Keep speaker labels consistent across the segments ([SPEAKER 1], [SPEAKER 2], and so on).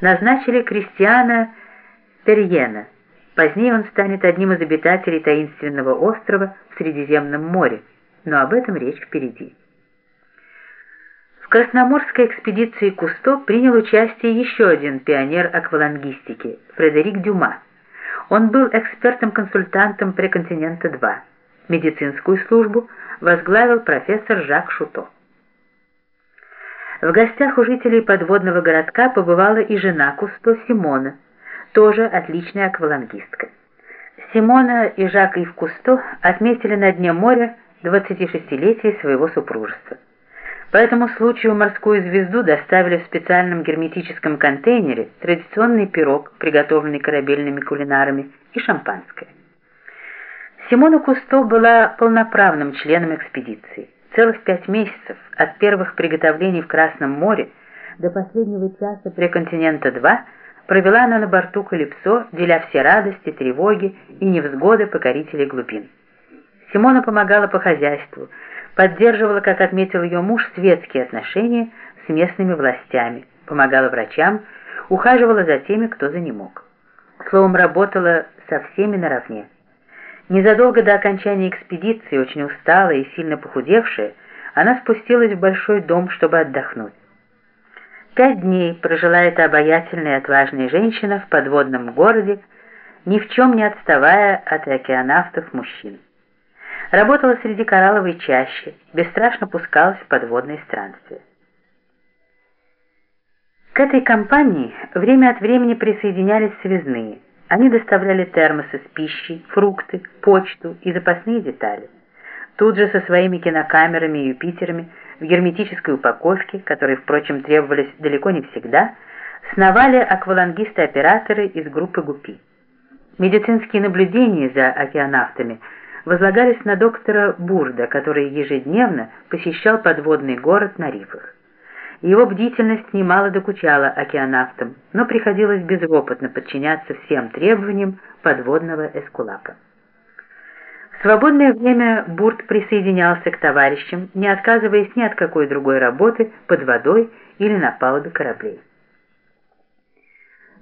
[SPEAKER 1] назначили Кристиана Перьена. Позднее он станет одним из обитателей таинственного острова в Средиземном море, но об этом речь впереди. В Красноморской экспедиции Кусто принял участие еще один пионер аквалангистики – Фредерик Дюма. Он был экспертом-консультантом Преконтинента-2. Медицинскую службу возглавил профессор Жак Шуто. В гостях у жителей подводного городка побывала и жена Кусто Симона, тоже отличная аквалангистка. Симона и Жак Ив Кусто отметили на дне моря 26-летие своего супружества. По этому случаю морскую звезду доставили в специальном герметическом контейнере традиционный пирог, приготовленный корабельными кулинарами, и шампанское. Симона Кусто была полноправным членом экспедиции. Целых пять месяцев от первых приготовлений в Красном море до последнего часа преконтинента-2 провела она на борту Калипсо, деля все радости, тревоги и невзгоды покорителей глубин. Симона помогала по хозяйству, поддерживала, как отметил ее муж, светские отношения с местными властями, помогала врачам, ухаживала за теми, кто за ним мог. Словом, работала со всеми наравне. Незадолго до окончания экспедиции, очень усталая и сильно похудевшая, она спустилась в большой дом, чтобы отдохнуть. Пять дней прожила эта обаятельная и отважная женщина в подводном городе, ни в чем не отставая от океанавтов-мужчин. Работала среди коралловой чащи, бесстрашно пускалась в подводные странствия. К этой компании время от времени присоединялись связные – они доставляли термосы с пищей, фрукты, почту и запасные детали. Тут же со своими кинокамерами и Юпитерами в герметической упаковке, которые, впрочем, требовались далеко не всегда, сновали аквалангисты-операторы из группы ГУПИ. Медицинские наблюдения за океанавтами возлагались на доктора Бурда, который ежедневно посещал подводный город на рифах. Его бдительность немало докучала океанавтам, но приходилось безропотно подчиняться всем требованиям подводного эскулапа. В свободное время Бурт присоединялся к товарищам, не отказываясь ни от какой другой работы под водой или на палубе кораблей.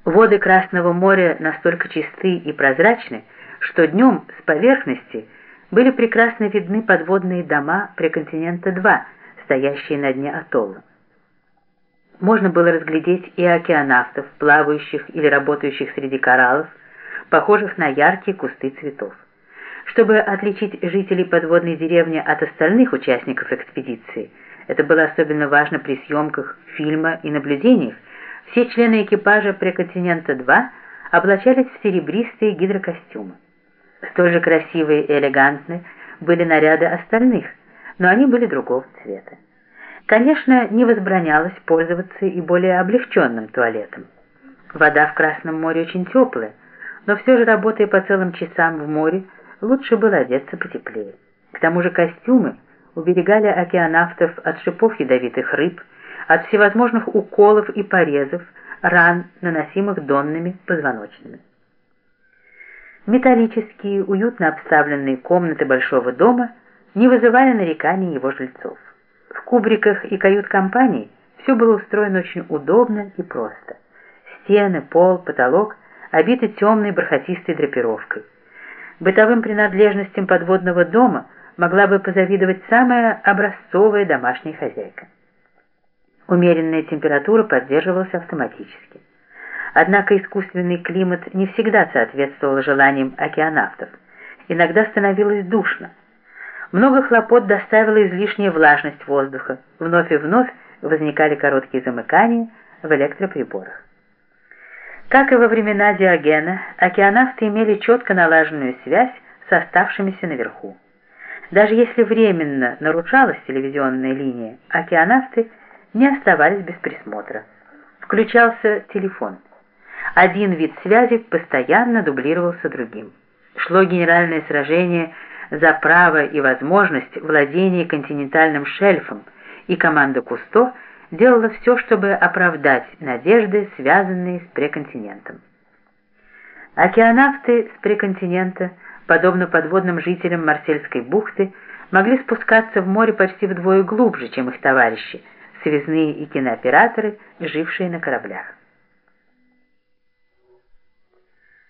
[SPEAKER 1] Воды Красного моря настолько чисты и прозрачны, что днем с поверхности были прекрасно видны подводные дома Преконтинента-2, стоящие на дне атолла можно было разглядеть и океанавтов, плавающих или работающих среди кораллов, похожих на яркие кусты цветов. Чтобы отличить жителей подводной деревни от остальных участников экспедиции, это было особенно важно при съемках фильма и наблюдениях, все члены экипажа Преконтинента-2 облачались в серебристые гидрокостюмы. Столь же красивые и элегантны были наряды остальных, но они были другого цвета. Конечно, не возбранялось пользоваться и более облегченным туалетом. Вода в Красном море очень теплая, но все же, работая по целым часам в море, лучше было одеться потеплее. К тому же костюмы уберегали океанавтов от шипов ядовитых рыб, от всевозможных уколов и порезов, ран, наносимых донными позвоночными. Металлические, уютно обставленные комнаты большого дома не вызывали нареканий его жильцов. Кубриках и кают-компании все было устроено очень удобно и просто. Стены, пол, потолок обиты темной бархатистой драпировкой. Бытовым принадлежностям подводного дома могла бы позавидовать самая образцовая домашняя хозяйка. Умеренная температура поддерживалась автоматически. Однако искусственный климат не всегда соответствовал желаниям океанавтов. Иногда становилось душно. Много хлопот доставила излишняя влажность воздуха. Вновь и вновь возникали короткие замыкания в электроприборах. Как и во времена Диогена, океанавты имели четко налаженную связь с оставшимися наверху. Даже если временно нарушалась телевизионная линия, океанавты не оставались без присмотра. Включался телефон. Один вид связи постоянно дублировался другим. Шло генеральное сражение за право и возможность владения континентальным шельфом, и команда Кусто делала все, чтобы оправдать надежды, связанные с преконтинентом. Океанавты с преконтинента, подобно подводным жителям Марсельской бухты, могли спускаться в море почти вдвое глубже, чем их товарищи, связные и кинооператоры, жившие на кораблях.